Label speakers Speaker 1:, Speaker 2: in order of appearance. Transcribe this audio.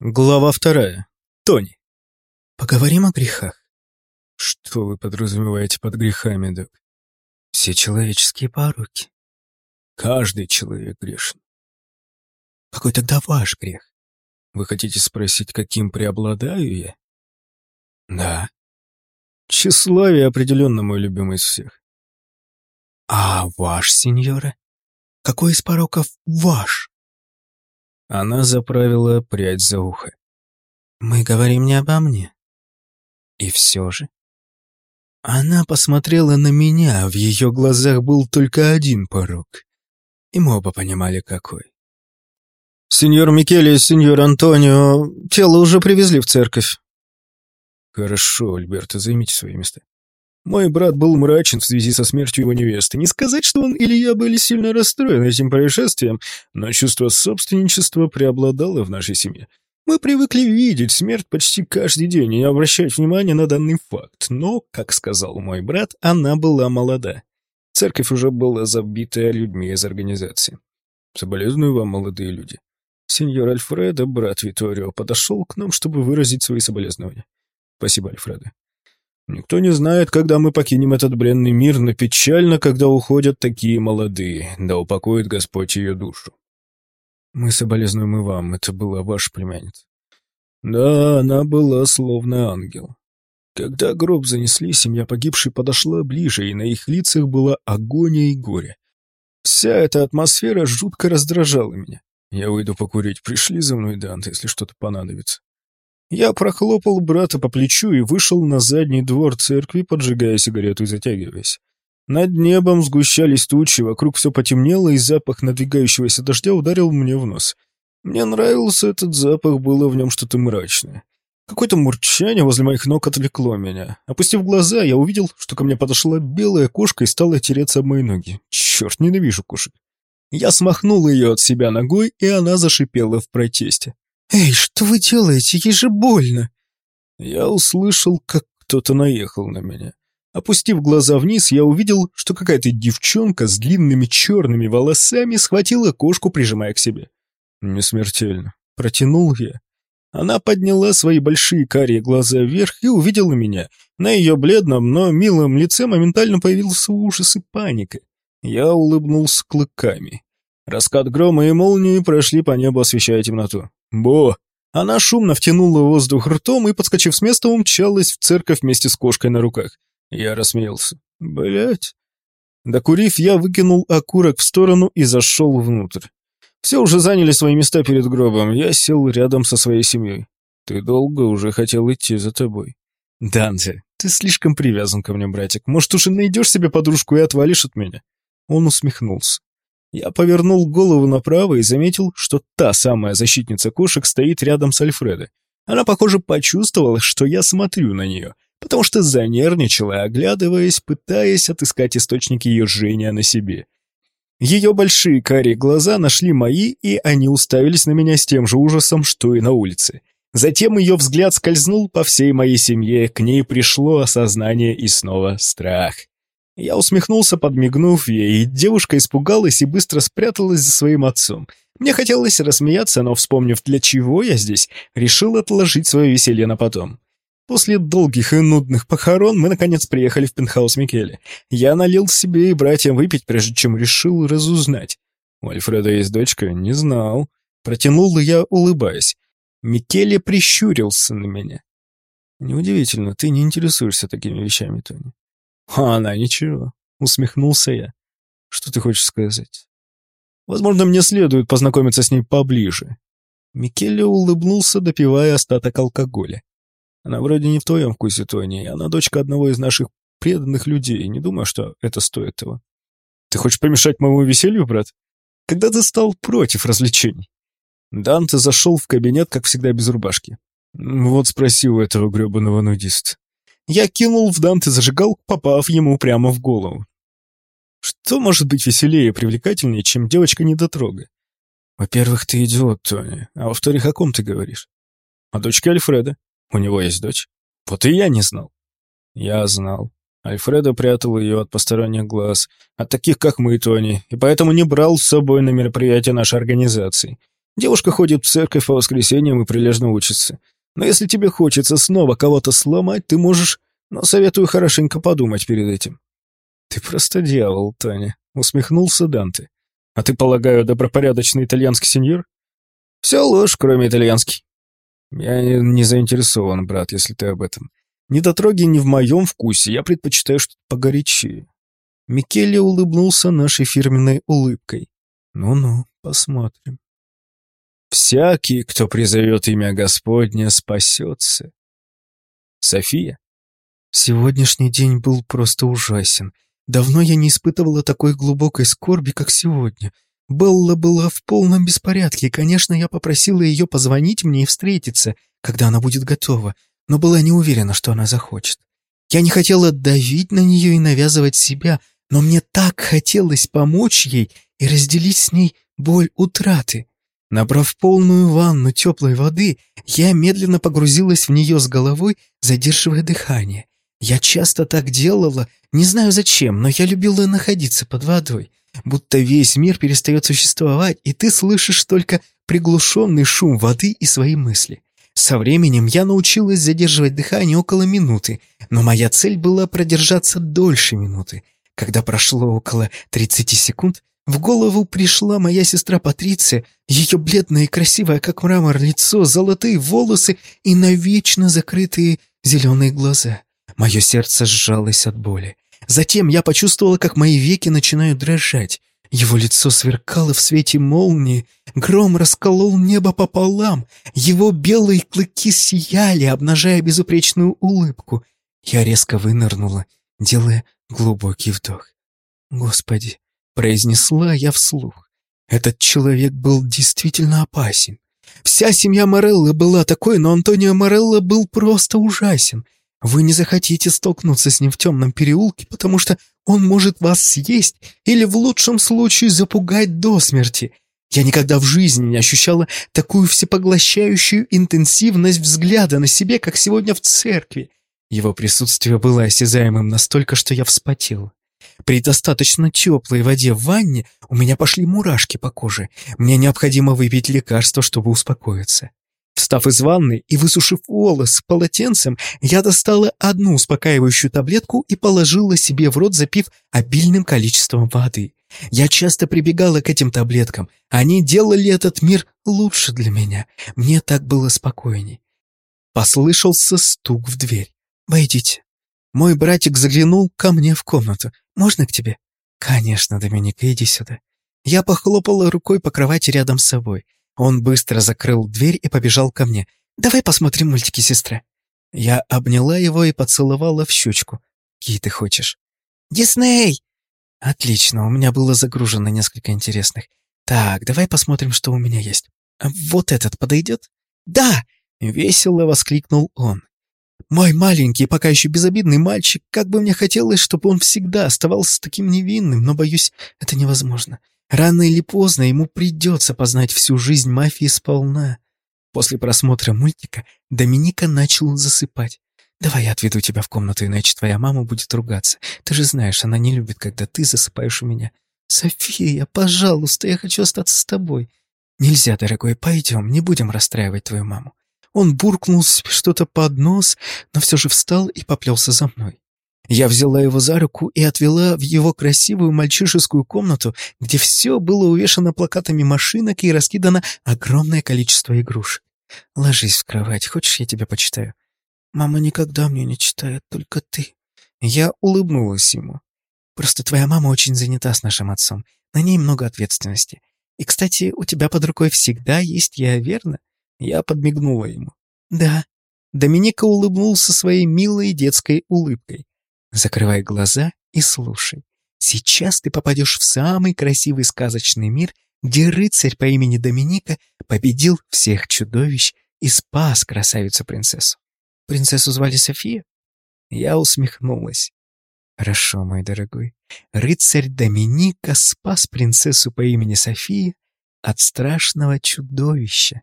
Speaker 1: Глава вторая. Тони.
Speaker 2: Поговорим о грехах.
Speaker 1: Что вы подразумеваете под грехами, док?
Speaker 2: Все человеческие пороки.
Speaker 1: Каждый человек грешен.
Speaker 2: Какой тогда ваш грех?
Speaker 1: Вы хотите спросить, каким преобладаю я?
Speaker 2: Да.
Speaker 1: Тщеславие определенно мой любимый из всех.
Speaker 2: А ваш, сеньора? Какой из пороков ваш?
Speaker 1: Она заправила прядь за ухо.
Speaker 2: Мы говорим не обо мне. И все же. Она посмотрела на меня, в ее глазах был только один порог. И мы оба понимали, какой.
Speaker 1: «Сеньор Микеле и сеньор Антонио, тело уже привезли в церковь». «Хорошо, Альберто, займите свои места». Мой брат был мрачен в связи со смертью его невесты. Не сказать, что он или я были сильно расстроены этим происшествием, но чувство собственничества преобладало в нашей семье. Мы привыкли видеть смерть почти каждый день и обращать внимания на данный факт. Но, как сказал мой брат, она была молода. Церковь уже была забита людьми из организации. Соболезную вам, молодые люди. Сеньор Альфредо, брат Виторио, подошел к нам, чтобы выразить свои соболезнования. Спасибо, Альфредо. Никто не знает, когда мы покинем этот бренный мир, но печально, когда уходят такие молодые, да упокоит Господь ее душу. Мы соболезнуем и вам, это была ваша племянница. Да, она была словно ангел. Когда гроб занесли, семья погибшей подошла ближе, и на их лицах была агония и горе. Вся эта атмосфера жутко раздражала меня. Я выйду покурить, пришли за мной, Данте, если что-то понадобится. Я прохлопал брата по плечу и вышел на задний двор церкви, поджигая сигарету и затягиваясь. Над небом сгущались тучи, вокруг все потемнело, и запах надвигающегося дождя ударил мне в нос. Мне нравился этот запах, было в нем что-то мрачное. Какое-то мурчание возле моих ног отвлекло меня. Опустив глаза, я увидел, что ко мне подошла белая кошка и стала тереться об мои ноги. Черт, ненавижу кошек. Я смахнул ее от себя ногой, и она зашипела в протесте.
Speaker 2: «Эй, что вы делаете? Ей же больно!»
Speaker 1: Я услышал, как кто-то наехал на меня. Опустив глаза вниз, я увидел, что какая-то девчонка с длинными черными волосами схватила кошку, прижимая к себе. «Не смертельно», — протянул я. Она подняла свои большие карие глаза вверх и увидела меня. На ее бледном, но милом лице моментально появился ужас и паника. Я улыбнулся клыками. Раскат грома и молнии прошли по небу, освещая темноту. «Бо!» Она шумно втянула воздух ртом и, подскочив с места, умчалась в церковь вместе с кошкой на руках. Я рассмеялся. Блять. Докурив, я выкинул окурок в сторону и зашел внутрь. Все уже заняли свои места перед гробом. Я сел рядом со своей семьей. Ты долго уже хотел идти за тобой. Данте, ты слишком привязан ко мне, братик. Может, уже найдешь себе подружку и отвалишь от меня? Он усмехнулся. Я повернул голову направо и заметил, что та самая защитница кошек стоит рядом с Альфредо. Она, похоже, почувствовала, что я смотрю на нее, потому что занервничала, оглядываясь, пытаясь отыскать источники ее жжения на себе. Ее большие карие глаза нашли мои, и они уставились на меня с тем же ужасом, что и на улице. Затем ее взгляд скользнул по всей моей семье, к ней пришло осознание и снова страх. Я усмехнулся, подмигнув ей, и девушка испугалась и быстро спряталась за своим отцом. Мне хотелось рассмеяться, но, вспомнив, для чего я здесь, решил отложить свое веселье на потом. После долгих и нудных похорон мы, наконец, приехали в пентхаус Микеле. Я налил себе и братьям выпить, прежде чем решил разузнать. У Альфреда есть дочка? Не знал. Протянул я, улыбаясь. Микеле прищурился на меня. Неудивительно, ты не интересуешься такими вещами, Тони. А она ничего, усмехнулся я. Что ты хочешь сказать? Возможно, мне следует познакомиться с ней поближе. Микеле улыбнулся, допивая остаток алкоголя. Она вроде не в твоем вкусе, Тони. Она дочка одного из наших преданных людей. Не думаю, что это стоит того. Ты хочешь помешать моему веселью, брат? Когда ты стал против развлечений? Данте зашел в кабинет, как всегда, без рубашки. Вот спроси у этого гребаного нудиста. Я кинул в Данте зажигалку, попав ему прямо в голову. Что может быть веселее и привлекательнее, чем девочка-недотрога? Во-первых, ты идиот, Тони. А во-вторых, о ком ты говоришь? О дочке Альфреда. У него есть дочь. Вот и я не знал. Я знал. Альфредо прятал ее от посторонних глаз, от таких, как мы, Тони, и поэтому не брал с собой на мероприятия нашей организации. Девушка ходит в церковь по воскресеньям и прилежно учится. Но если тебе хочется снова кого-то сломать, ты можешь... Но советую хорошенько подумать перед этим». «Ты просто дьявол, Таня», — усмехнулся Данте. «А ты, полагаю, добропорядочный итальянский сеньор?» «Все ложь, кроме итальянский». «Я не, не заинтересован, брат, если ты об этом. Недотроги не в моем вкусе, я предпочитаю что-то погорячее». Микеле улыбнулся нашей фирменной улыбкой. «Ну-ну, посмотрим». «Всякий, кто призовет имя Господня, спасется». «София?» Сегодняшний день был просто ужасен. Давно я не испытывала такой глубокой скорби, как сегодня. Белла была в полном беспорядке, и, конечно, я попросила ее позвонить мне и встретиться, когда она будет готова, но была не уверена, что она захочет. Я не хотела давить на нее и навязывать себя, но мне так хотелось помочь ей и разделить с ней боль утраты. Набрав полную ванну теплой воды, я медленно погрузилась в нее с головой, задерживая дыхание. Я часто так делала, не знаю зачем, но я любила находиться под водой, будто весь мир перестает существовать, и ты слышишь только приглушенный шум воды и свои мысли. Со временем я научилась задерживать дыхание около минуты, но моя цель была продержаться дольше минуты. Когда прошло около 30 секунд, в голову пришла моя сестра Патриция, ее бледное и красивое, как мрамор, лицо, золотые волосы и навечно закрытые зеленые глаза. Мое сердце сжалось от боли. Затем я почувствовала, как мои веки начинают дрожать. Его лицо сверкало в свете молнии, гром расколол небо пополам, его белые клыки сияли, обнажая безупречную улыбку. Я резко вынырнула, делая глубокий вдох. «Господи!» — произнесла я вслух. Этот человек был действительно опасен. Вся семья Мореллы была такой, но Антонио Морелло был просто ужасен. Вы не захотите столкнуться с ним в темном переулке, потому что он может вас съесть или в лучшем случае запугать до смерти. Я никогда в жизни не ощущала такую всепоглощающую интенсивность взгляда на себе, как сегодня в церкви. Его присутствие было осязаемым настолько, что я вспотел. При достаточно теплой воде в ванне у меня пошли мурашки по коже. Мне необходимо выпить лекарство, чтобы успокоиться. Встав из ванны и высушив волос полотенцем, я достала одну успокаивающую таблетку и положила себе в рот, запив обильным количеством воды. Я часто прибегала к этим таблеткам. Они делали этот мир лучше для меня. Мне так было спокойней. Послышался стук в дверь. «Войдите». Мой братик заглянул ко мне в комнату. «Можно к тебе?» «Конечно, Доминика, иди сюда». Я похлопала рукой по кровати рядом с собой. Он быстро закрыл дверь и побежал ко мне. «Давай посмотрим мультики, сестра». Я обняла его и поцеловала в щечку. «Какие ты хочешь?» «Дисней!» «Отлично, у меня было загружено несколько интересных. Так, давай посмотрим, что у меня есть. А вот этот подойдет?» «Да!» — весело воскликнул он. «Мой маленький, пока еще безобидный мальчик, как бы мне хотелось, чтобы он всегда оставался таким невинным, но, боюсь, это невозможно. Рано или поздно ему придется познать всю жизнь мафии сполна. После просмотра мультика Доминика начал засыпать. «Давай я отведу тебя в комнату, иначе твоя мама будет ругаться. Ты же знаешь, она не любит, когда ты засыпаешь у меня». «София, пожалуйста, я хочу остаться с тобой». «Нельзя, дорогой, пойдем, не будем расстраивать твою маму». Он буркнул что-то под нос, но все же встал и поплелся за мной. Я взяла его за руку и отвела в его красивую мальчишескую комнату, где все было увешано плакатами машинок и раскидано огромное количество игрушек. «Ложись в кровать, хочешь, я тебя почитаю?» «Мама никогда мне не читает, только ты». Я улыбнулась ему. «Просто твоя мама очень занята с нашим отцом. На ней много ответственности. И, кстати, у тебя под рукой всегда есть я, верно?» Я подмигнула ему. «Да». Доминика улыбнулся своей милой детской улыбкой. Закрывай глаза и слушай. Сейчас ты попадешь в самый красивый сказочный мир, где рыцарь по имени Доминика победил всех чудовищ и спас красавицу-принцессу. Принцессу звали София? Я усмехнулась. Хорошо, мой дорогой. Рыцарь Доминика спас принцессу по имени София от страшного чудовища.